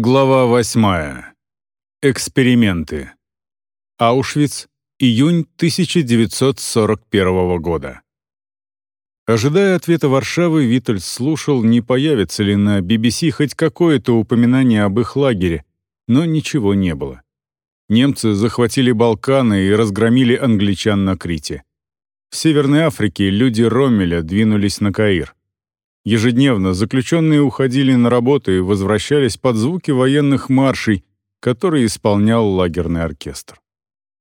Глава 8. Эксперименты. Аушвиц, июнь 1941 года. Ожидая ответа Варшавы, Витальд слушал, не появится ли на BBC хоть какое-то упоминание об их лагере, но ничего не было. Немцы захватили Балканы и разгромили англичан на Крите. В Северной Африке люди Роммеля двинулись на Каир. Ежедневно заключенные уходили на работу и возвращались под звуки военных маршей, которые исполнял лагерный оркестр.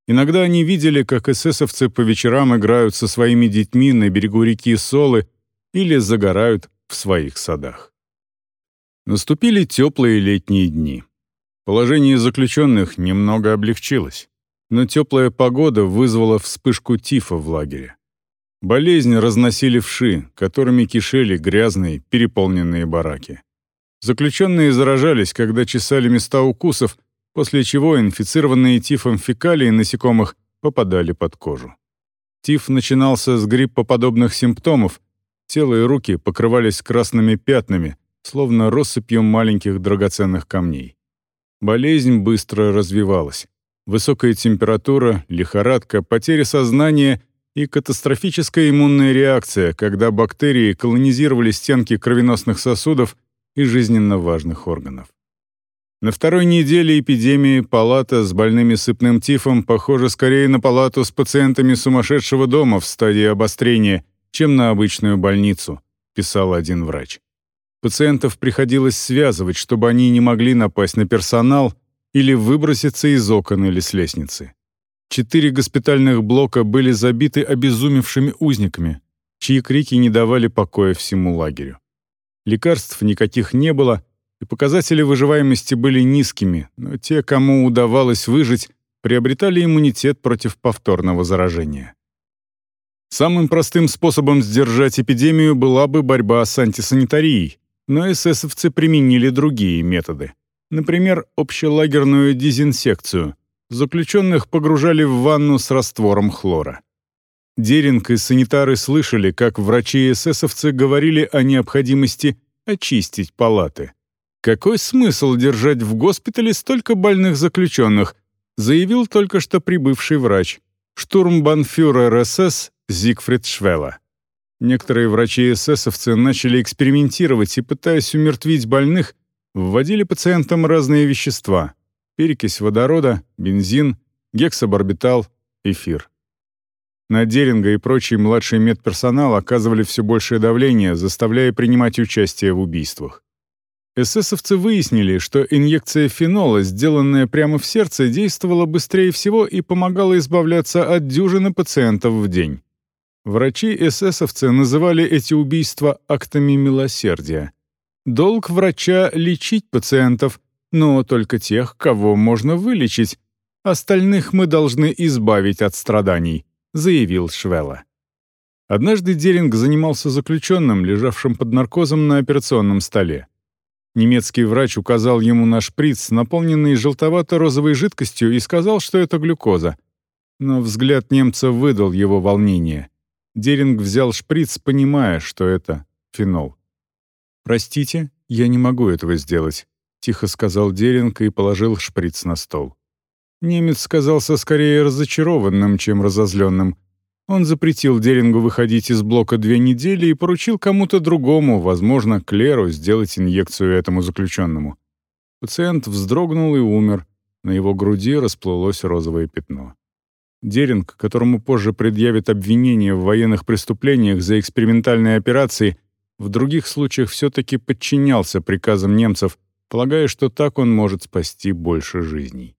Иногда они видели, как эсэсовцы по вечерам играют со своими детьми на берегу реки Солы или загорают в своих садах. Наступили теплые летние дни. Положение заключенных немного облегчилось, но теплая погода вызвала вспышку тифа в лагере. Болезнь разносили вши, которыми кишели грязные, переполненные бараки. Заключенные заражались, когда чесали места укусов, после чего инфицированные тифом фекалии насекомых попадали под кожу. Тиф начинался с гриппоподобных симптомов, тело и руки покрывались красными пятнами, словно россыпью маленьких драгоценных камней. Болезнь быстро развивалась. Высокая температура, лихорадка, потеря сознания и катастрофическая иммунная реакция, когда бактерии колонизировали стенки кровеносных сосудов и жизненно важных органов. На второй неделе эпидемии палата с больными сыпным тифом похожа скорее на палату с пациентами сумасшедшего дома в стадии обострения, чем на обычную больницу, писал один врач. Пациентов приходилось связывать, чтобы они не могли напасть на персонал или выброситься из окон или с лестницы. Четыре госпитальных блока были забиты обезумевшими узниками, чьи крики не давали покоя всему лагерю. Лекарств никаких не было, и показатели выживаемости были низкими, но те, кому удавалось выжить, приобретали иммунитет против повторного заражения. Самым простым способом сдержать эпидемию была бы борьба с антисанитарией, но эсэсовцы применили другие методы. Например, общелагерную дезинсекцию — заключенных погружали в ванну с раствором хлора. Деринг и санитары слышали, как врачи и эсэсовцы говорили о необходимости очистить палаты. «Какой смысл держать в госпитале столько больных заключенных?» заявил только что прибывший врач, штурмбанфюрер СС Зигфрид Швелла. Некоторые врачи и эсэсовцы начали экспериментировать и, пытаясь умертвить больных, вводили пациентам разные вещества перекись водорода, бензин, гексабарбитал, эфир. На Деринга и прочий младший медперсонал оказывали все большее давление, заставляя принимать участие в убийствах. Эсэсовцы выяснили, что инъекция фенола, сделанная прямо в сердце, действовала быстрее всего и помогала избавляться от дюжины пациентов в день. Врачи-эсэсовцы называли эти убийства актами милосердия. Долг врача — лечить пациентов, но только тех, кого можно вылечить. Остальных мы должны избавить от страданий», — заявил Швелла. Однажды Деринг занимался заключенным, лежавшим под наркозом на операционном столе. Немецкий врач указал ему на шприц, наполненный желтовато-розовой жидкостью, и сказал, что это глюкоза. Но взгляд немца выдал его волнение. Деринг взял шприц, понимая, что это фенол. «Простите, я не могу этого сделать. — тихо сказал Деринг и положил шприц на стол. Немец казался скорее разочарованным, чем разозленным. Он запретил Дерингу выходить из блока две недели и поручил кому-то другому, возможно, Клеру, сделать инъекцию этому заключенному. Пациент вздрогнул и умер. На его груди расплылось розовое пятно. Деринг, которому позже предъявят обвинение в военных преступлениях за экспериментальные операции, в других случаях все-таки подчинялся приказам немцев полагая, что так он может спасти больше жизней.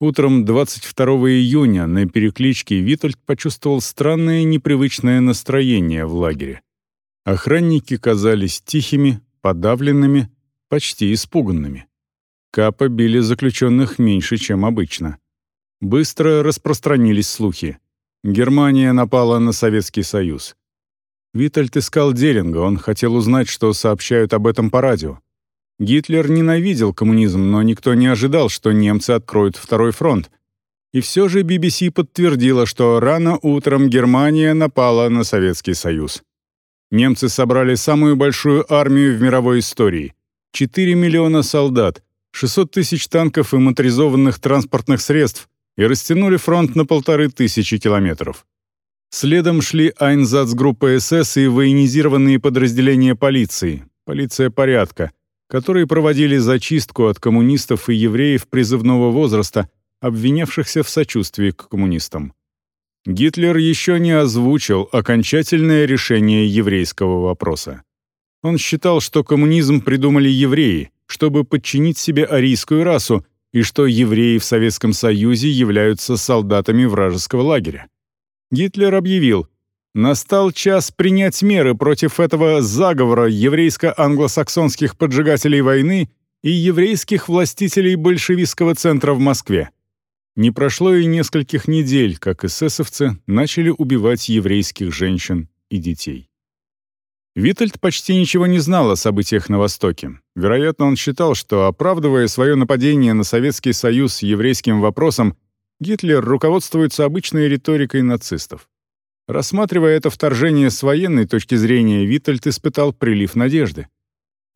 Утром 22 июня на перекличке Витальд почувствовал странное непривычное настроение в лагере. Охранники казались тихими, подавленными, почти испуганными. Капа били заключенных меньше, чем обычно. Быстро распространились слухи. Германия напала на Советский Союз. Витальд искал Деринга, он хотел узнать, что сообщают об этом по радио. Гитлер ненавидел коммунизм, но никто не ожидал, что немцы откроют второй фронт. И все же BBC подтвердила, что рано утром Германия напала на Советский Союз. Немцы собрали самую большую армию в мировой истории — 4 миллиона солдат, 600 тысяч танков и моторизованных транспортных средств и растянули фронт на полторы тысячи километров. Следом шли Айнзацгруппа СС и военизированные подразделения полиции, полиция порядка, которые проводили зачистку от коммунистов и евреев призывного возраста, обвинявшихся в сочувствии к коммунистам. Гитлер еще не озвучил окончательное решение еврейского вопроса. Он считал, что коммунизм придумали евреи, чтобы подчинить себе арийскую расу, и что евреи в Советском Союзе являются солдатами вражеского лагеря. Гитлер объявил, «Настал час принять меры против этого заговора еврейско-англосаксонских поджигателей войны и еврейских властителей большевистского центра в Москве». Не прошло и нескольких недель, как эсэсовцы начали убивать еврейских женщин и детей. Витальд почти ничего не знал о событиях на Востоке. Вероятно, он считал, что, оправдывая свое нападение на Советский Союз еврейским вопросом, Гитлер руководствуется обычной риторикой нацистов. Рассматривая это вторжение с военной точки зрения, Витальд испытал прилив надежды.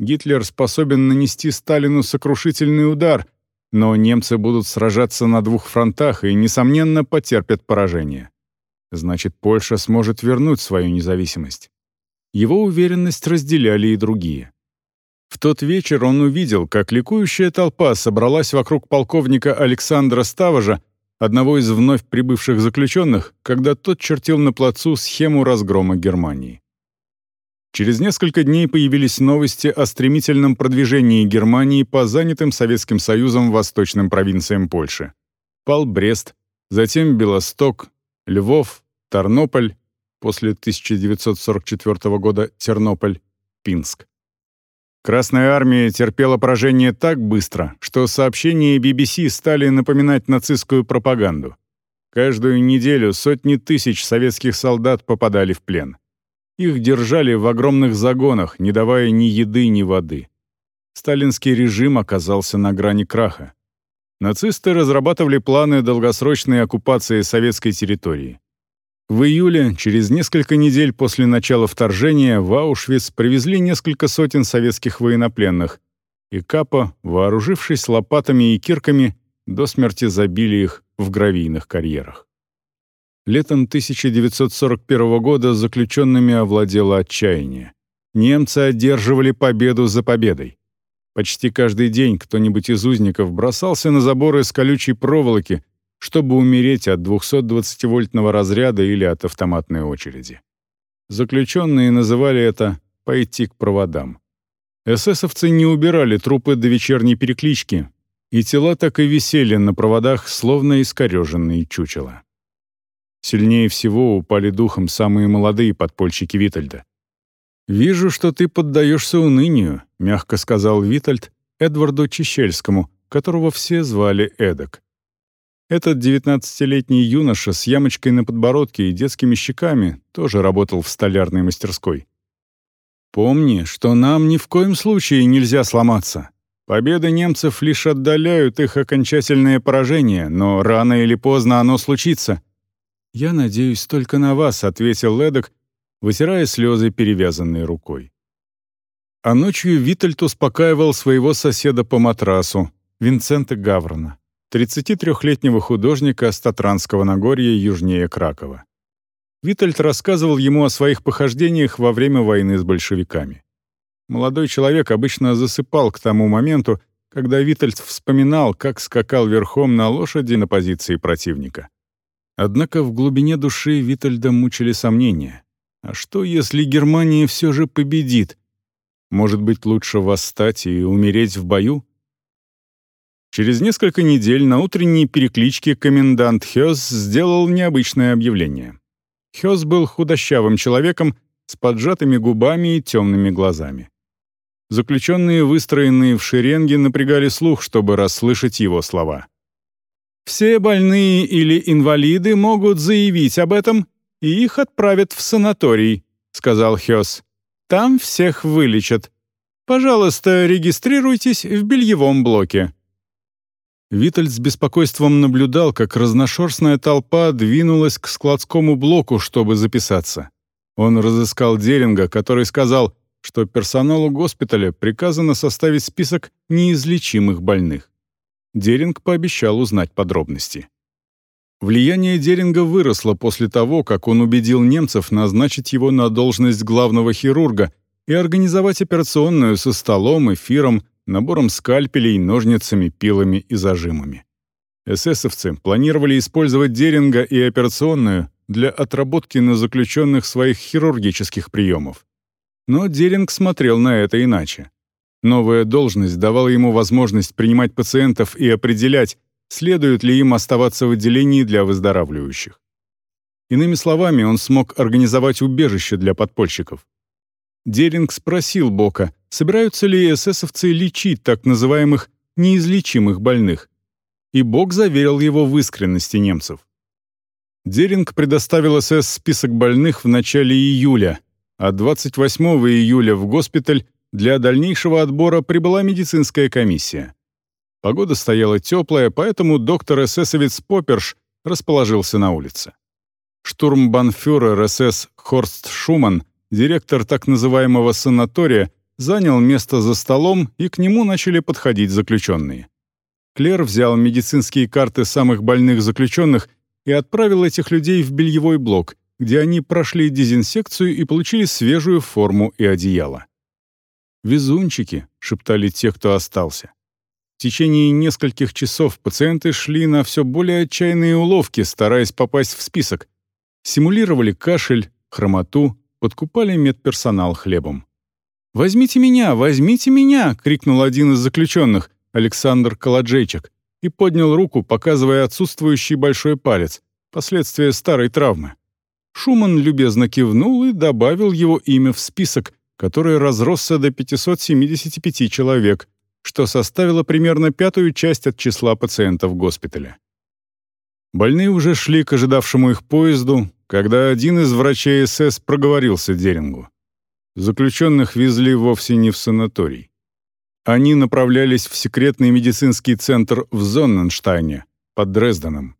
Гитлер способен нанести Сталину сокрушительный удар, но немцы будут сражаться на двух фронтах и, несомненно, потерпят поражение. Значит, Польша сможет вернуть свою независимость. Его уверенность разделяли и другие. В тот вечер он увидел, как ликующая толпа собралась вокруг полковника Александра Ставажа, одного из вновь прибывших заключенных, когда тот чертил на плацу схему разгрома Германии. Через несколько дней появились новости о стремительном продвижении Германии по занятым Советским Союзом восточным провинциям Польши. Пал Брест, затем Белосток, Львов, Тарнополь, после 1944 года Тернополь, Пинск. Красная армия терпела поражение так быстро, что сообщения BBC стали напоминать нацистскую пропаганду. Каждую неделю сотни тысяч советских солдат попадали в плен. Их держали в огромных загонах, не давая ни еды, ни воды. Сталинский режим оказался на грани краха. Нацисты разрабатывали планы долгосрочной оккупации советской территории. В июле, через несколько недель после начала вторжения, в Аушвиц привезли несколько сотен советских военнопленных, и Капа, вооружившись лопатами и кирками, до смерти забили их в гравийных карьерах. Летом 1941 года заключенными овладело отчаяние. Немцы одерживали победу за победой. Почти каждый день кто-нибудь из узников бросался на заборы из колючей проволоки, чтобы умереть от 220-вольтного разряда или от автоматной очереди. Заключенные называли это «пойти к проводам». Эсэсовцы не убирали трупы до вечерней переклички, и тела так и висели на проводах, словно искореженные чучела. Сильнее всего упали духом самые молодые подпольщики Витальда. «Вижу, что ты поддаешься унынию», — мягко сказал Витальд Эдварду Чищельскому, которого все звали Эдок. Этот девятнадцатилетний юноша с ямочкой на подбородке и детскими щеками тоже работал в столярной мастерской. «Помни, что нам ни в коем случае нельзя сломаться. Победы немцев лишь отдаляют их окончательное поражение, но рано или поздно оно случится». «Я надеюсь только на вас», — ответил Ледок, вытирая слезы перевязанной рукой. А ночью Витальд успокаивал своего соседа по матрасу, Винцента Гаврона. 33-летнего художника с Татранского Нагорья южнее Кракова. Витальд рассказывал ему о своих похождениях во время войны с большевиками. Молодой человек обычно засыпал к тому моменту, когда Витальд вспоминал, как скакал верхом на лошади на позиции противника. Однако в глубине души Витальда мучили сомнения. А что, если Германия все же победит? Может быть, лучше восстать и умереть в бою? Через несколько недель на утренней перекличке комендант Хёс сделал необычное объявление. Хёс был худощавым человеком с поджатыми губами и темными глазами. Заключенные, выстроенные в шеренге, напрягали слух, чтобы расслышать его слова. «Все больные или инвалиды могут заявить об этом, и их отправят в санаторий», — сказал Хёс. «Там всех вылечат. Пожалуйста, регистрируйтесь в бельевом блоке». Витальд с беспокойством наблюдал, как разношерстная толпа двинулась к складскому блоку, чтобы записаться. Он разыскал Деринга, который сказал что персоналу госпиталя приказано составить список неизлечимых больных. Деринг пообещал узнать подробности. Влияние Деринга выросло после того, как он убедил немцев назначить его на должность главного хирурга и организовать операционную со столом, эфиром, набором скальпелей, ножницами, пилами и зажимами. Эсэсовцы планировали использовать Деринга и операционную для отработки на заключенных своих хирургических приемов. Но Деринг смотрел на это иначе. Новая должность давала ему возможность принимать пациентов и определять, следует ли им оставаться в отделении для выздоравливающих. Иными словами, он смог организовать убежище для подпольщиков. Деринг спросил Бока, собираются ли эсэсовцы лечить так называемых неизлечимых больных, и Бог заверил его в искренности немцев. Деринг предоставил СС список больных в начале июля, а 28 июля в госпиталь для дальнейшего отбора прибыла медицинская комиссия. Погода стояла теплая, поэтому доктор эсэсовец Попперш расположился на улице. Штурмбанфюрер СС Хорст Шуман, директор так называемого санатория, занял место за столом, и к нему начали подходить заключенные. Клер взял медицинские карты самых больных заключенных и отправил этих людей в бельевой блок, где они прошли дезинсекцию и получили свежую форму и одеяло. «Везунчики», — шептали те, кто остался. В течение нескольких часов пациенты шли на все более отчаянные уловки, стараясь попасть в список. Симулировали кашель, хромоту, подкупали медперсонал хлебом. «Возьмите меня! Возьмите меня!» — крикнул один из заключенных, Александр Каладжейчик, и поднял руку, показывая отсутствующий большой палец, последствия старой травмы. Шуман любезно кивнул и добавил его имя в список, который разросся до 575 человек, что составило примерно пятую часть от числа пациентов госпиталя. Больные уже шли к ожидавшему их поезду, когда один из врачей СС проговорился Дерингу. Заключенных везли вовсе не в санаторий. Они направлялись в секретный медицинский центр в Зонненштайне, под Дрезденом.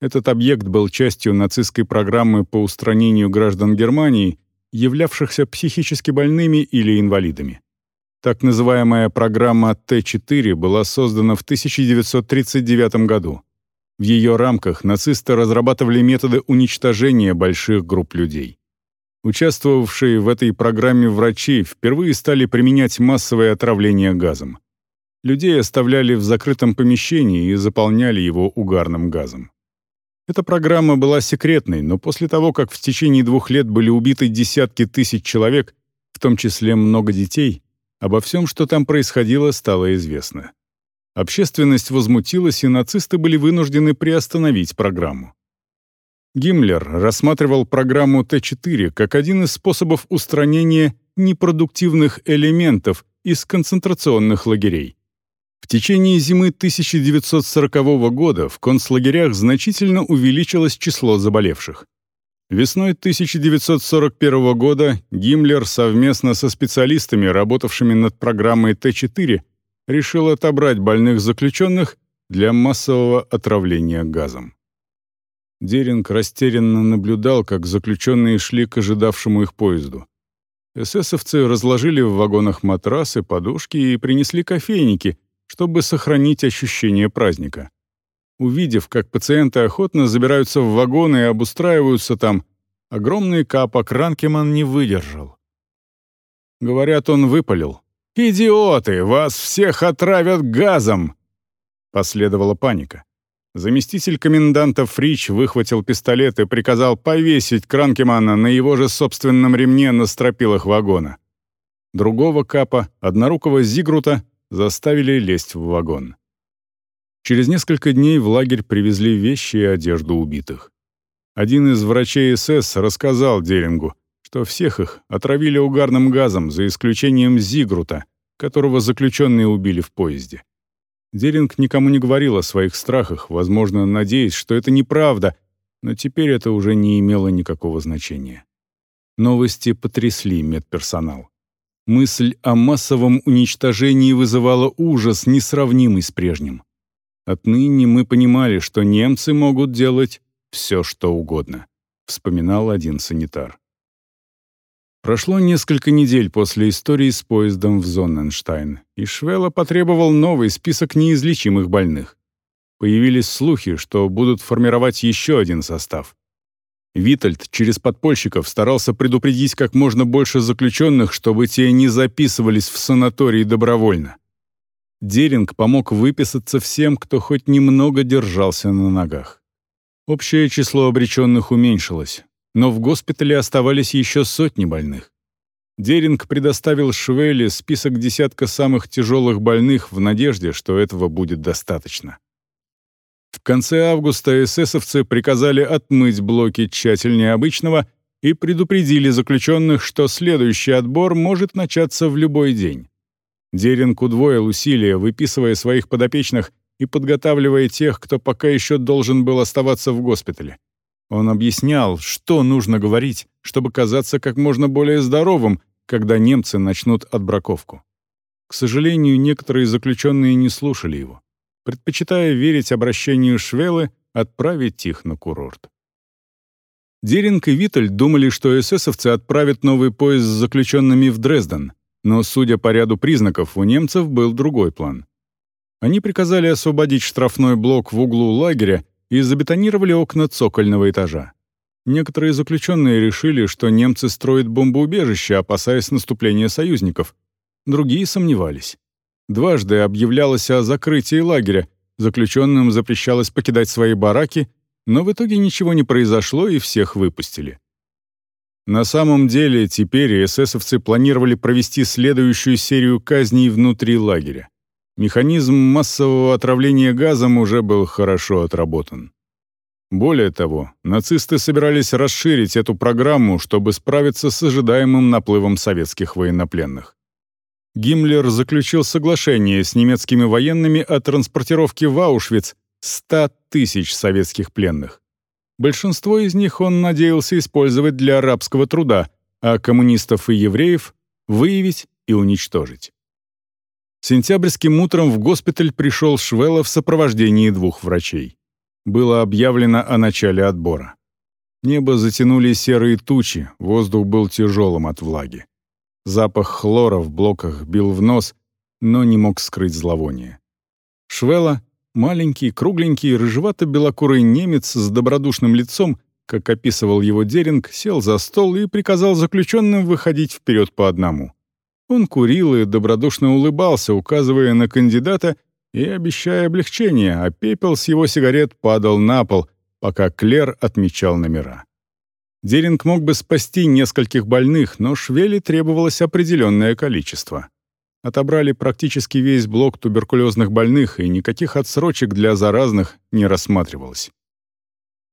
Этот объект был частью нацистской программы по устранению граждан Германии, являвшихся психически больными или инвалидами. Так называемая программа Т-4 была создана в 1939 году. В ее рамках нацисты разрабатывали методы уничтожения больших групп людей. Участвовавшие в этой программе врачи впервые стали применять массовое отравление газом. Людей оставляли в закрытом помещении и заполняли его угарным газом. Эта программа была секретной, но после того, как в течение двух лет были убиты десятки тысяч человек, в том числе много детей, обо всем, что там происходило, стало известно. Общественность возмутилась, и нацисты были вынуждены приостановить программу. Гиммлер рассматривал программу Т-4 как один из способов устранения непродуктивных элементов из концентрационных лагерей. В течение зимы 1940 года в концлагерях значительно увеличилось число заболевших. Весной 1941 года Гиммлер совместно со специалистами, работавшими над программой Т-4, решил отобрать больных заключенных для массового отравления газом. Деринг растерянно наблюдал, как заключенные шли к ожидавшему их поезду. Эсэсовцы разложили в вагонах матрасы, подушки и принесли кофейники, чтобы сохранить ощущение праздника. Увидев, как пациенты охотно забираются в вагоны и обустраиваются там, огромный капок Ранкеман не выдержал. Говорят, он выпалил. «Идиоты! Вас всех отравят газом!» Последовала паника. Заместитель коменданта Фрич выхватил пистолет и приказал повесить Кранкемана на его же собственном ремне на стропилах вагона. Другого капа, однорукого Зигрута, заставили лезть в вагон. Через несколько дней в лагерь привезли вещи и одежду убитых. Один из врачей СС рассказал Дерингу, что всех их отравили угарным газом, за исключением Зигрута, которого заключенные убили в поезде. Деринг никому не говорил о своих страхах, возможно, надеясь, что это неправда, но теперь это уже не имело никакого значения. Новости потрясли медперсонал. Мысль о массовом уничтожении вызывала ужас, несравнимый с прежним. Отныне мы понимали, что немцы могут делать все, что угодно, вспоминал один санитар. Прошло несколько недель после истории с поездом в Зонненштайн, и Швелла потребовал новый список неизлечимых больных. Появились слухи, что будут формировать еще один состав. Витальд через подпольщиков старался предупредить как можно больше заключенных, чтобы те не записывались в санатории добровольно. Деринг помог выписаться всем, кто хоть немного держался на ногах. Общее число обреченных уменьшилось, но в госпитале оставались еще сотни больных. Деринг предоставил Швелле список десятка самых тяжелых больных в надежде, что этого будет достаточно. В конце августа эсэсовцы приказали отмыть блоки тщательнее обычного и предупредили заключенных, что следующий отбор может начаться в любой день. Деринг удвоил усилия, выписывая своих подопечных и подготавливая тех, кто пока еще должен был оставаться в госпитале. Он объяснял, что нужно говорить, чтобы казаться как можно более здоровым, когда немцы начнут отбраковку. К сожалению, некоторые заключенные не слушали его, предпочитая верить обращению Швелы отправить их на курорт. Деринг и Виттель думали, что эсэсовцы отправят новый поезд с заключенными в Дрезден, но, судя по ряду признаков, у немцев был другой план. Они приказали освободить штрафной блок в углу лагеря и забетонировали окна цокольного этажа. Некоторые заключенные решили, что немцы строят бомбоубежище, опасаясь наступления союзников. Другие сомневались. Дважды объявлялось о закрытии лагеря, заключенным запрещалось покидать свои бараки, но в итоге ничего не произошло и всех выпустили. На самом деле теперь эсэсовцы планировали провести следующую серию казней внутри лагеря. Механизм массового отравления газом уже был хорошо отработан. Более того, нацисты собирались расширить эту программу, чтобы справиться с ожидаемым наплывом советских военнопленных. Гиммлер заключил соглашение с немецкими военными о транспортировке в Аушвиц 100 тысяч советских пленных. Большинство из них он надеялся использовать для арабского труда, а коммунистов и евреев — выявить и уничтожить. Сентябрьским утром в госпиталь пришел Швелла в сопровождении двух врачей. Было объявлено о начале отбора. Небо затянули серые тучи, воздух был тяжелым от влаги. Запах хлора в блоках бил в нос, но не мог скрыть зловоние. Швелла, маленький, кругленький, рыжевато-белокурый немец с добродушным лицом, как описывал его Деринг, сел за стол и приказал заключенным выходить вперед по одному. Он курил и добродушно улыбался, указывая на кандидата и обещая облегчение, а пепел с его сигарет падал на пол, пока Клер отмечал номера. Деринг мог бы спасти нескольких больных, но Швели требовалось определенное количество. Отобрали практически весь блок туберкулезных больных, и никаких отсрочек для заразных не рассматривалось.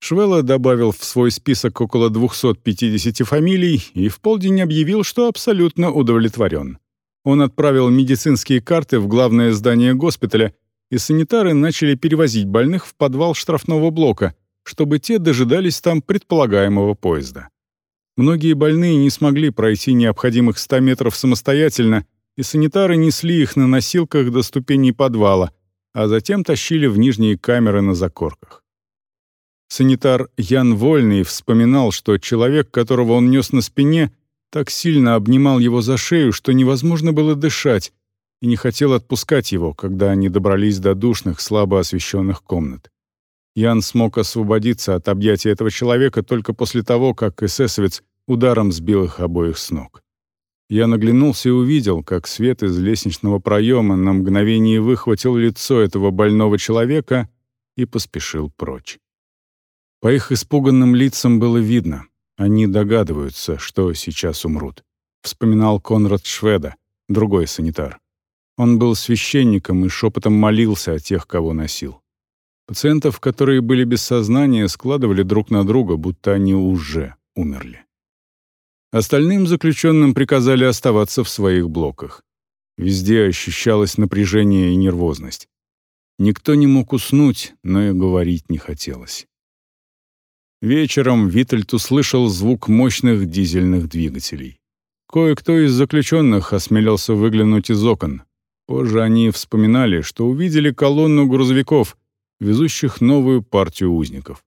Швелла добавил в свой список около 250 фамилий и в полдень объявил, что абсолютно удовлетворен. Он отправил медицинские карты в главное здание госпиталя, и санитары начали перевозить больных в подвал штрафного блока, чтобы те дожидались там предполагаемого поезда. Многие больные не смогли пройти необходимых 100 метров самостоятельно, и санитары несли их на носилках до ступеней подвала, а затем тащили в нижние камеры на закорках. Санитар Ян Вольный вспоминал, что человек, которого он нес на спине, так сильно обнимал его за шею, что невозможно было дышать, и не хотел отпускать его, когда они добрались до душных, слабо освещенных комнат. Ян смог освободиться от объятия этого человека только после того, как эсэсовец ударом сбил их обоих с ног. Я наглянулся и увидел, как свет из лестничного проема на мгновение выхватил лицо этого больного человека и поспешил прочь. По их испуганным лицам было видно. Они догадываются, что сейчас умрут. Вспоминал Конрад Шведа, другой санитар. Он был священником и шепотом молился о тех, кого носил. Пациентов, которые были без сознания, складывали друг на друга, будто они уже умерли. Остальным заключенным приказали оставаться в своих блоках. Везде ощущалось напряжение и нервозность. Никто не мог уснуть, но и говорить не хотелось. Вечером Витальд услышал звук мощных дизельных двигателей. Кое-кто из заключенных осмелился выглянуть из окон. Позже они вспоминали, что увидели колонну грузовиков, везущих новую партию узников.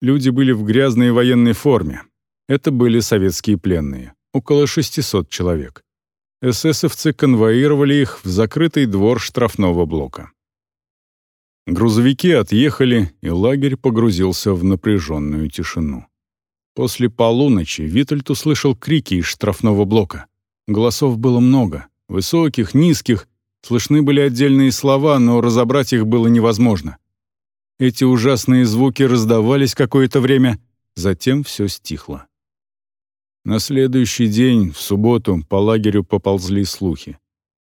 Люди были в грязной военной форме. Это были советские пленные. около 600 человек. Эсэсовцы конвоировали их в закрытый двор штрафного блока. Грузовики отъехали, и лагерь погрузился в напряженную тишину. После полуночи Витальд услышал крики из штрафного блока. Голосов было много, высоких, низких, слышны были отдельные слова, но разобрать их было невозможно. Эти ужасные звуки раздавались какое-то время, затем все стихло. На следующий день, в субботу, по лагерю поползли слухи.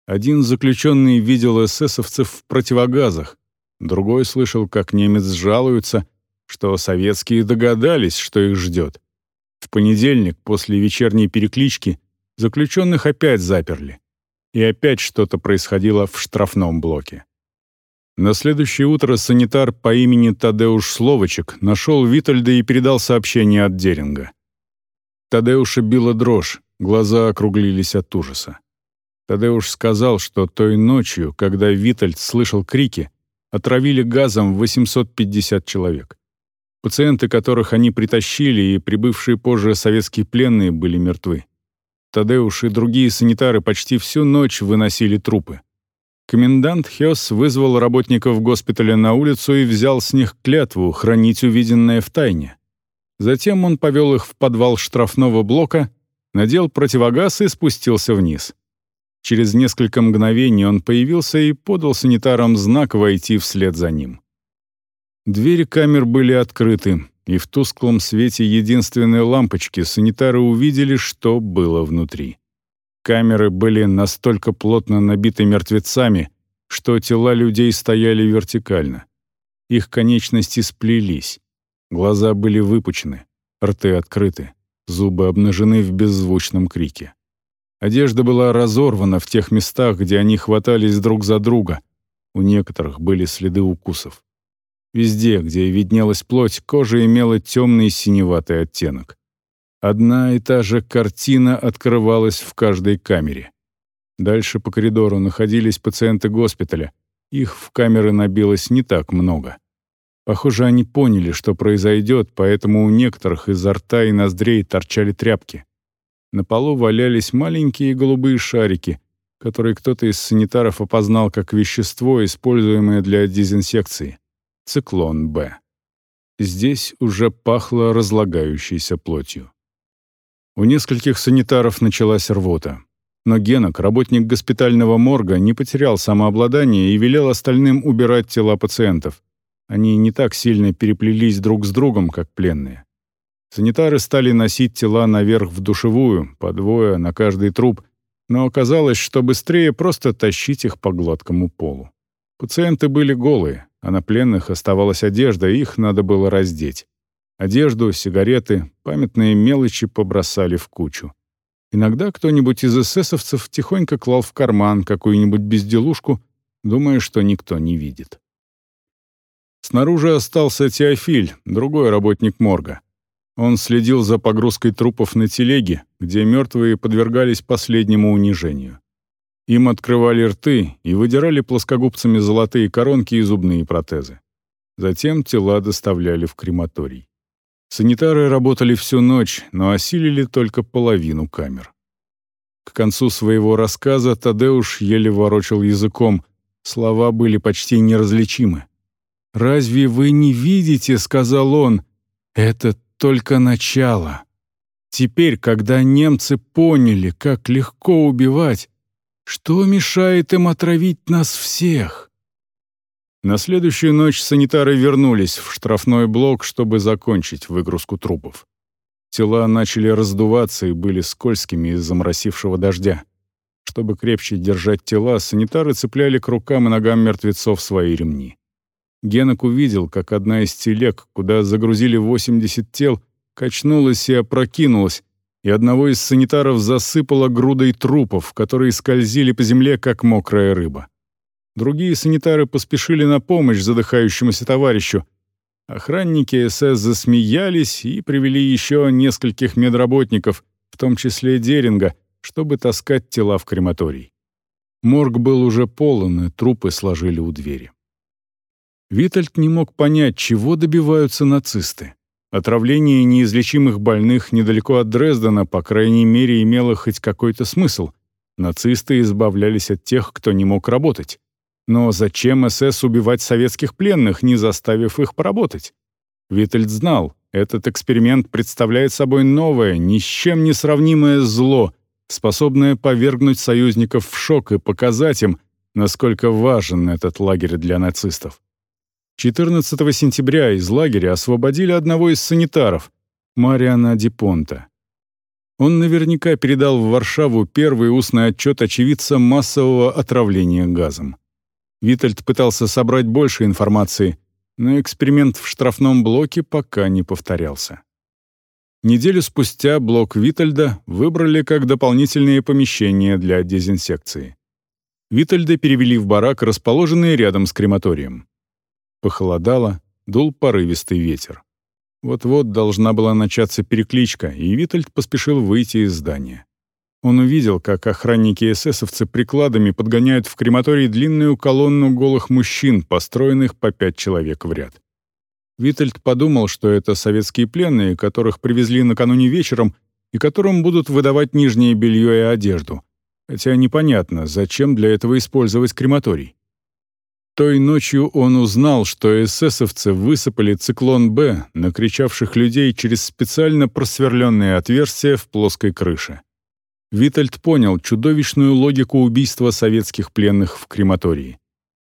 Один заключенный видел эсэсовцев в противогазах, Другой слышал, как немец жалуется, что советские догадались, что их ждет. В понедельник, после вечерней переклички, заключенных опять заперли. И опять что-то происходило в штрафном блоке. На следующее утро санитар по имени Тадеуш Словочек нашел Витальда и передал сообщение от Деринга. Тадеуша била дрожь, глаза округлились от ужаса. Тадеуш сказал, что той ночью, когда Витальд слышал крики, отравили газом 850 человек. Пациенты, которых они притащили, и прибывшие позже советские пленные были мертвы. Тадеуш и другие санитары почти всю ночь выносили трупы. Комендант Хёс вызвал работников госпиталя на улицу и взял с них клятву хранить увиденное в тайне. Затем он повел их в подвал штрафного блока, надел противогаз и спустился вниз. Через несколько мгновений он появился и подал санитарам знак войти вслед за ним. Двери камер были открыты, и в тусклом свете единственной лампочки санитары увидели, что было внутри. Камеры были настолько плотно набиты мертвецами, что тела людей стояли вертикально. Их конечности сплелись. Глаза были выпучены, рты открыты, зубы обнажены в беззвучном крике. Одежда была разорвана в тех местах, где они хватались друг за друга. У некоторых были следы укусов. Везде, где виднелась плоть, кожа имела темный синеватый оттенок. Одна и та же картина открывалась в каждой камере. Дальше по коридору находились пациенты госпиталя. Их в камеры набилось не так много. Похоже, они поняли, что произойдет, поэтому у некоторых изо рта и ноздрей торчали тряпки. На полу валялись маленькие голубые шарики, которые кто-то из санитаров опознал как вещество, используемое для дезинсекции — циклон Б. Здесь уже пахло разлагающейся плотью. У нескольких санитаров началась рвота. Но Генок, работник госпитального морга, не потерял самообладание и велел остальным убирать тела пациентов. Они не так сильно переплелись друг с другом, как пленные. Санитары стали носить тела наверх в душевую, по двое на каждый труп, но оказалось, что быстрее просто тащить их по гладкому полу. Пациенты были голые, а на пленных оставалась одежда, их надо было раздеть. Одежду, сигареты, памятные мелочи побросали в кучу. Иногда кто-нибудь из эсэсовцев тихонько клал в карман какую-нибудь безделушку, думая, что никто не видит. Снаружи остался Теофиль, другой работник морга. Он следил за погрузкой трупов на телеге, где мертвые подвергались последнему унижению. Им открывали рты и выдирали плоскогубцами золотые коронки и зубные протезы. Затем тела доставляли в крематорий. Санитары работали всю ночь, но осилили только половину камер. К концу своего рассказа Тадеуш еле ворочал языком, слова были почти неразличимы. «Разве вы не видите, — сказал он, — это только начало. Теперь, когда немцы поняли, как легко убивать, что мешает им отравить нас всех? На следующую ночь санитары вернулись в штрафной блок, чтобы закончить выгрузку трупов. Тела начали раздуваться и были скользкими из заморосившего дождя. Чтобы крепче держать тела, санитары цепляли к рукам и ногам мертвецов свои ремни. Генок увидел, как одна из телег, куда загрузили 80 тел, качнулась и опрокинулась, и одного из санитаров засыпало грудой трупов, которые скользили по земле, как мокрая рыба. Другие санитары поспешили на помощь задыхающемуся товарищу. Охранники СС засмеялись и привели еще нескольких медработников, в том числе Деринга, чтобы таскать тела в крематорий. Морг был уже полон, и трупы сложили у двери. Витальд не мог понять, чего добиваются нацисты. Отравление неизлечимых больных недалеко от Дрездена, по крайней мере, имело хоть какой-то смысл. Нацисты избавлялись от тех, кто не мог работать. Но зачем СС убивать советских пленных, не заставив их поработать? Витальд знал, этот эксперимент представляет собой новое, ни с чем не сравнимое зло, способное повергнуть союзников в шок и показать им, насколько важен этот лагерь для нацистов. 14 сентября из лагеря освободили одного из санитаров, Мариана Дипонта. Он наверняка передал в Варшаву первый устный отчет очевидца массового отравления газом. Витальд пытался собрать больше информации, но эксперимент в штрафном блоке пока не повторялся. Неделю спустя блок Витальда выбрали как дополнительное помещение для дезинсекции. Витальда перевели в барак, расположенный рядом с крематорием. Похолодало, дул порывистый ветер. Вот-вот должна была начаться перекличка, и Витальд поспешил выйти из здания. Он увидел, как охранники эсэсовцы прикладами подгоняют в крематорий длинную колонну голых мужчин, построенных по пять человек в ряд. Витальд подумал, что это советские пленные, которых привезли накануне вечером и которым будут выдавать нижнее белье и одежду. Хотя непонятно, зачем для этого использовать крематорий. Той ночью он узнал, что эсэсовцы высыпали циклон «Б» на кричавших людей через специально просверленные отверстия в плоской крыше. Витальд понял чудовищную логику убийства советских пленных в крематории.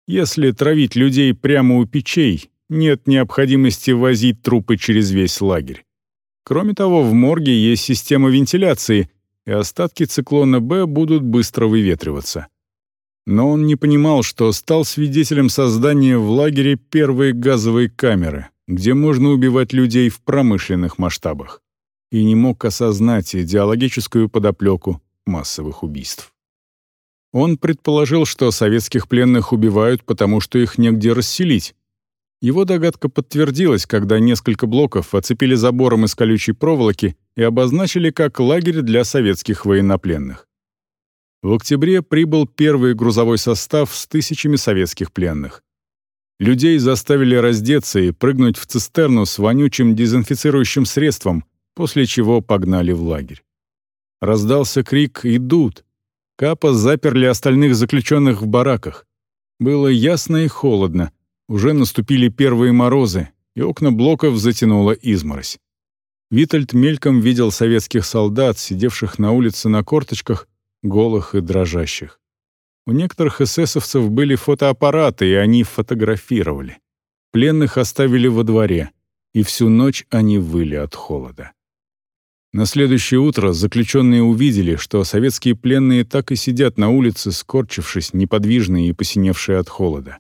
Если травить людей прямо у печей, нет необходимости возить трупы через весь лагерь. Кроме того, в морге есть система вентиляции, и остатки циклона «Б» будут быстро выветриваться. Но он не понимал, что стал свидетелем создания в лагере первой газовой камеры, где можно убивать людей в промышленных масштабах, и не мог осознать идеологическую подоплеку массовых убийств. Он предположил, что советских пленных убивают, потому что их негде расселить. Его догадка подтвердилась, когда несколько блоков оцепили забором из колючей проволоки и обозначили как лагерь для советских военнопленных. В октябре прибыл первый грузовой состав с тысячами советских пленных. Людей заставили раздеться и прыгнуть в цистерну с вонючим дезинфицирующим средством, после чего погнали в лагерь. Раздался крик «Идут!». Капа заперли остальных заключенных в бараках. Было ясно и холодно. Уже наступили первые морозы, и окна блоков затянула изморозь. Витальд мельком видел советских солдат, сидевших на улице на корточках голых и дрожащих. У некоторых эсэсовцев были фотоаппараты, и они фотографировали. Пленных оставили во дворе, и всю ночь они выли от холода. На следующее утро заключенные увидели, что советские пленные так и сидят на улице, скорчившись, неподвижные и посиневшие от холода.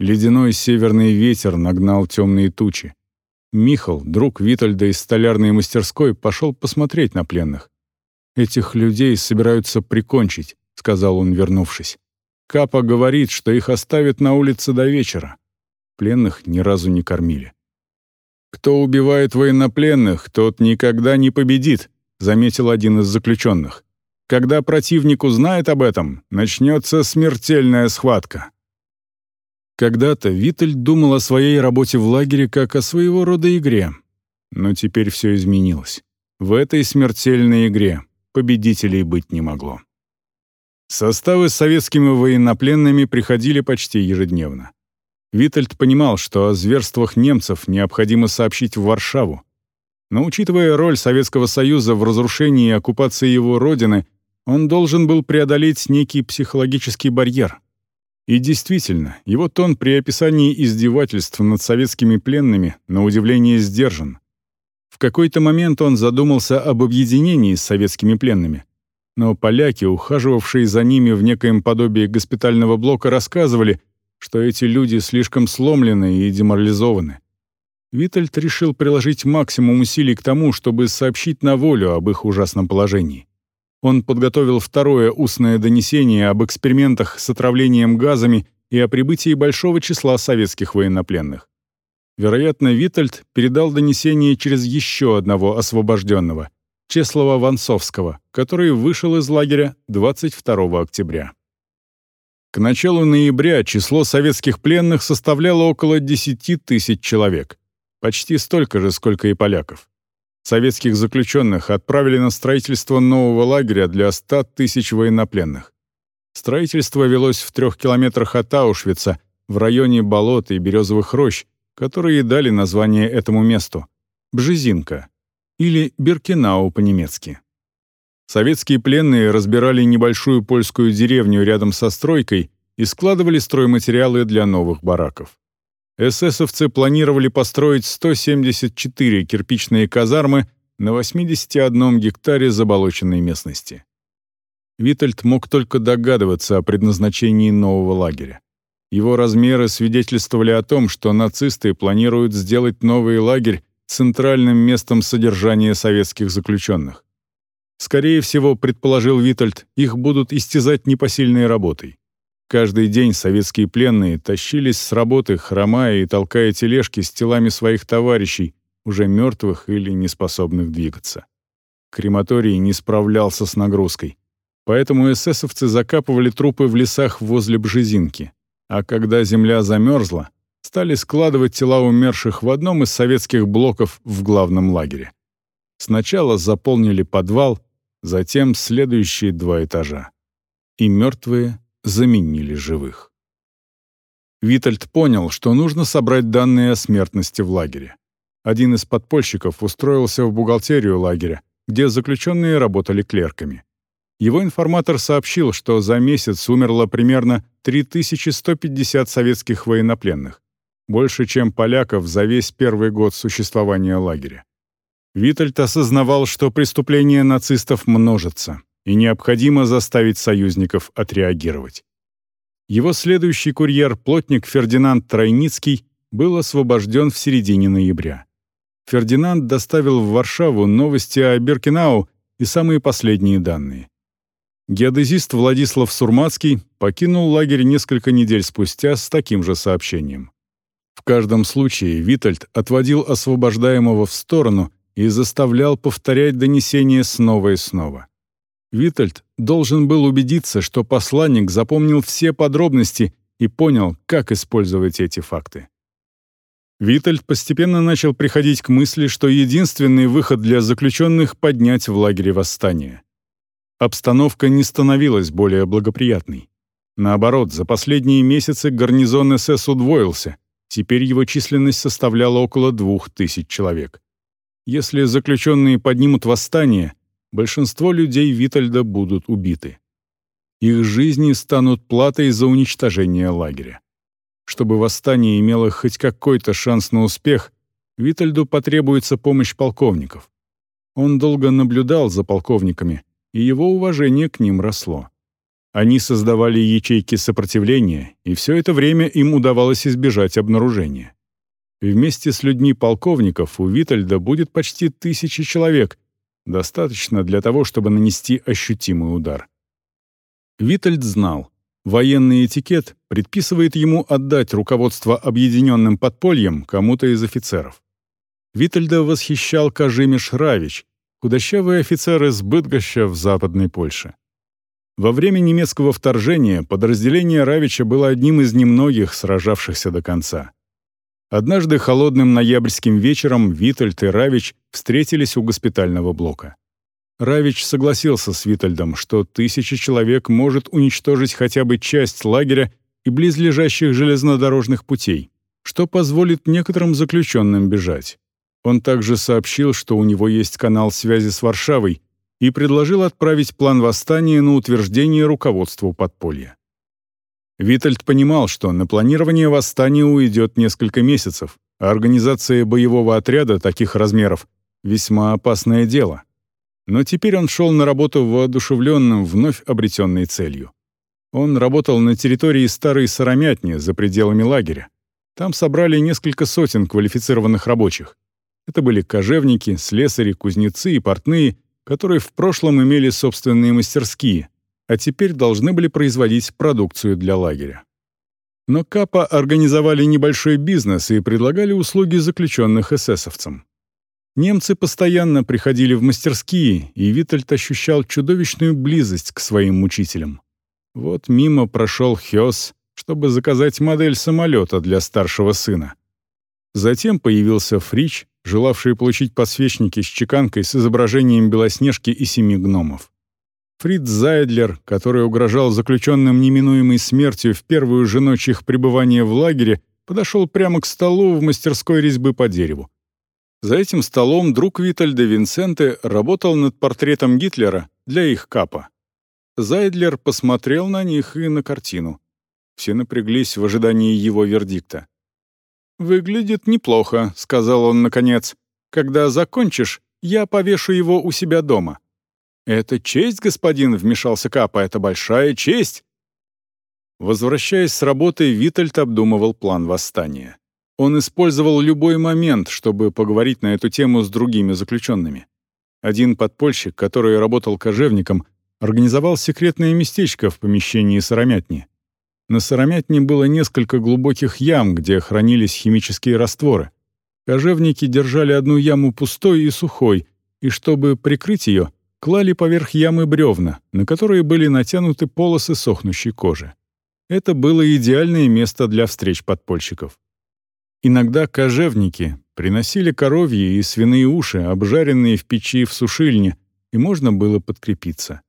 Ледяной северный ветер нагнал темные тучи. Михал, друг Витальда из столярной мастерской, пошел посмотреть на пленных. «Этих людей собираются прикончить», — сказал он, вернувшись. «Капа говорит, что их оставят на улице до вечера». Пленных ни разу не кормили. «Кто убивает военнопленных, тот никогда не победит», — заметил один из заключенных. «Когда противник узнает об этом, начнется смертельная схватка». Когда-то Виттель думал о своей работе в лагере как о своего рода игре. Но теперь все изменилось. В этой смертельной игре победителей быть не могло. Составы с советскими военнопленными приходили почти ежедневно. Витальд понимал, что о зверствах немцев необходимо сообщить в Варшаву. Но учитывая роль Советского Союза в разрушении и оккупации его родины, он должен был преодолеть некий психологический барьер. И действительно, его тон при описании издевательств над советскими пленными на удивление сдержан. Какой-то момент он задумался об объединении с советскими пленными. Но поляки, ухаживавшие за ними в некоем подобии госпитального блока, рассказывали, что эти люди слишком сломлены и деморализованы. Витальд решил приложить максимум усилий к тому, чтобы сообщить на волю об их ужасном положении. Он подготовил второе устное донесение об экспериментах с отравлением газами и о прибытии большого числа советских военнопленных. Вероятно, Витальд передал донесение через еще одного освобожденного, Чеслова Ванцовского, который вышел из лагеря 22 октября. К началу ноября число советских пленных составляло около 10 тысяч человек. Почти столько же, сколько и поляков. Советских заключенных отправили на строительство нового лагеря для 100 тысяч военнопленных. Строительство велось в трех километрах от Аушвица, в районе болот и березовых рощ, которые дали название этому месту — Бжезинка, или Биркенау по-немецки. Советские пленные разбирали небольшую польскую деревню рядом со стройкой и складывали стройматериалы для новых бараков. Эсэсовцы планировали построить 174 кирпичные казармы на 81 гектаре заболоченной местности. Витальд мог только догадываться о предназначении нового лагеря. Его размеры свидетельствовали о том, что нацисты планируют сделать новый лагерь центральным местом содержания советских заключенных. Скорее всего, предположил Витальд, их будут истязать непосильной работой. Каждый день советские пленные тащились с работы, хромая и толкая тележки с телами своих товарищей, уже мертвых или неспособных двигаться. Крематорий не справлялся с нагрузкой. Поэтому эсэсовцы закапывали трупы в лесах возле Бжезинки. А когда земля замерзла, стали складывать тела умерших в одном из советских блоков в главном лагере. Сначала заполнили подвал, затем следующие два этажа. И мертвые заменили живых. Витальд понял, что нужно собрать данные о смертности в лагере. Один из подпольщиков устроился в бухгалтерию лагеря, где заключенные работали клерками. Его информатор сообщил, что за месяц умерло примерно 3150 советских военнопленных, больше, чем поляков за весь первый год существования лагеря. Витальд осознавал, что преступления нацистов множатся, и необходимо заставить союзников отреагировать. Его следующий курьер, плотник Фердинанд Тройницкий, был освобожден в середине ноября. Фердинанд доставил в Варшаву новости о Беркинау и самые последние данные. Геодезист Владислав Сурмацкий покинул лагерь несколько недель спустя с таким же сообщением. В каждом случае Витальд отводил освобождаемого в сторону и заставлял повторять донесение снова и снова. Витальд должен был убедиться, что посланник запомнил все подробности и понял, как использовать эти факты. Витальд постепенно начал приходить к мысли, что единственный выход для заключенных — поднять в лагере восстание. Обстановка не становилась более благоприятной. Наоборот, за последние месяцы гарнизон СС удвоился, теперь его численность составляла около двух тысяч человек. Если заключенные поднимут восстание — большинство людей Витальда будут убиты. Их жизни станут платой за уничтожение лагеря. Чтобы восстание имело хоть какой-то шанс на успех, Витальду потребуется помощь полковников. Он долго наблюдал за полковниками, и его уважение к ним росло. Они создавали ячейки сопротивления, и все это время им удавалось избежать обнаружения. Вместе с людьми полковников у Витальда будет почти тысяча человек, Достаточно для того, чтобы нанести ощутимый удар. Витальд знал, военный этикет предписывает ему отдать руководство объединенным подпольем кому-то из офицеров. Витальда восхищал Кажимиш Равич, худощавый офицер из Бытгоща в Западной Польше. Во время немецкого вторжения подразделение Равича было одним из немногих сражавшихся до конца. Однажды холодным ноябрьским вечером Витальд и Равич встретились у госпитального блока. Равич согласился с Витальдом, что тысяча человек может уничтожить хотя бы часть лагеря и близлежащих железнодорожных путей, что позволит некоторым заключенным бежать. Он также сообщил, что у него есть канал связи с Варшавой и предложил отправить план восстания на утверждение руководству подполья. Витальд понимал, что на планирование восстания уйдет несколько месяцев, а организация боевого отряда таких размеров — весьма опасное дело. Но теперь он шел на работу воодушевленным вновь обретенной целью. Он работал на территории старой Сыромятни за пределами лагеря. Там собрали несколько сотен квалифицированных рабочих. Это были кожевники, слесари, кузнецы и портные, которые в прошлом имели собственные мастерские, а теперь должны были производить продукцию для лагеря. Но Капа организовали небольшой бизнес и предлагали услуги заключенных эсэсовцам. Немцы постоянно приходили в мастерские, и Витальд ощущал чудовищную близость к своим мучителям. Вот мимо прошел Хёс, чтобы заказать модель самолета для старшего сына. Затем появился Фрич, желавший получить подсвечники с чеканкой с изображением Белоснежки и семи гномов. Фриц Зайдлер, который угрожал заключенным неминуемой смертью в первую же ночь их пребывания в лагере, подошел прямо к столу в мастерской резьбы по дереву. За этим столом друг Витальда Винсенте работал над портретом Гитлера для их капа. Зайдлер посмотрел на них и на картину. Все напряглись в ожидании его вердикта. «Выглядит неплохо», — сказал он наконец. «Когда закончишь, я повешу его у себя дома». «Это честь, господин», — вмешался Капа, — «это большая честь». Возвращаясь с работы, Витальд обдумывал план восстания. Он использовал любой момент, чтобы поговорить на эту тему с другими заключенными. Один подпольщик, который работал кожевником, организовал секретное местечко в помещении сыромятни. На сыромятне было несколько глубоких ям, где хранились химические растворы. Кожевники держали одну яму пустой и сухой, и чтобы прикрыть ее, клали поверх ямы бревна, на которые были натянуты полосы сохнущей кожи. Это было идеальное место для встреч подпольщиков. Иногда кожевники приносили коровьи и свиные уши, обжаренные в печи в сушильне, и можно было подкрепиться.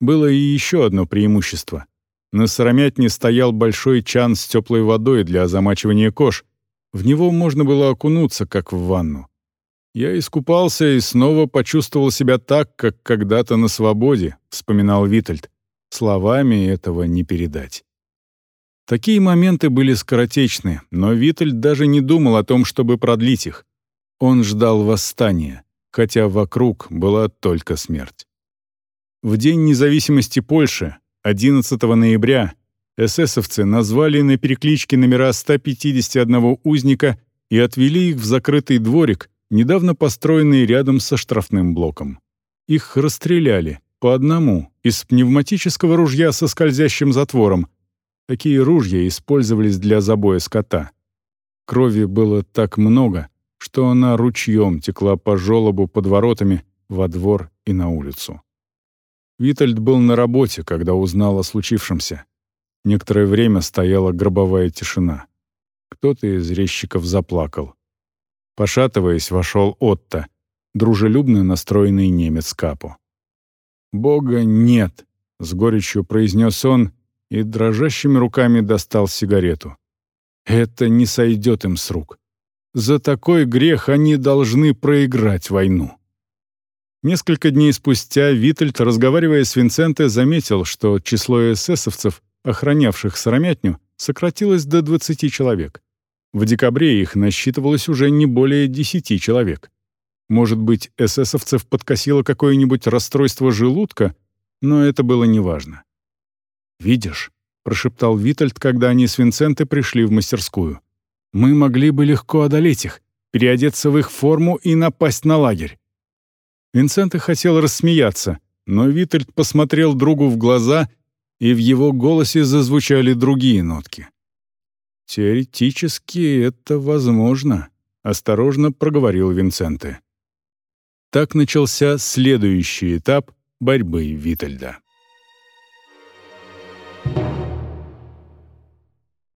Было и еще одно преимущество. На сыромятне стоял большой чан с теплой водой для замачивания кож. В него можно было окунуться, как в ванну. «Я искупался и снова почувствовал себя так, как когда-то на свободе», — вспоминал Витальд. Словами этого не передать. Такие моменты были скоротечны, но Витальд даже не думал о том, чтобы продлить их. Он ждал восстания, хотя вокруг была только смерть. В День независимости Польши, 11 ноября, эсэсовцы назвали на перекличке номера 151 узника и отвели их в закрытый дворик, недавно построенный рядом со штрафным блоком. Их расстреляли по одному из пневматического ружья со скользящим затвором. Такие ружья использовались для забоя скота. Крови было так много, что она ручьем текла по желобу под воротами во двор и на улицу. Витальд был на работе, когда узнал о случившемся. Некоторое время стояла гробовая тишина. Кто-то из резчиков заплакал. Пошатываясь, вошел Отто, дружелюбно настроенный немец Капу. «Бога нет», — с горечью произнес он и дрожащими руками достал сигарету. «Это не сойдет им с рук. За такой грех они должны проиграть войну». Несколько дней спустя Витальд, разговаривая с Винценте, заметил, что число эсэсовцев, охранявших Сыромятню, сократилось до 20 человек. В декабре их насчитывалось уже не более 10 человек. Может быть, эсэсовцев подкосило какое-нибудь расстройство желудка, но это было неважно. «Видишь», — прошептал Витальд, когда они с Винценте пришли в мастерскую, «мы могли бы легко одолеть их, переодеться в их форму и напасть на лагерь. Винсент хотел рассмеяться, но Витальд посмотрел другу в глаза, и в его голосе зазвучали другие нотки. «Теоретически это возможно», — осторожно проговорил Винсенте. Так начался следующий этап борьбы Витальда.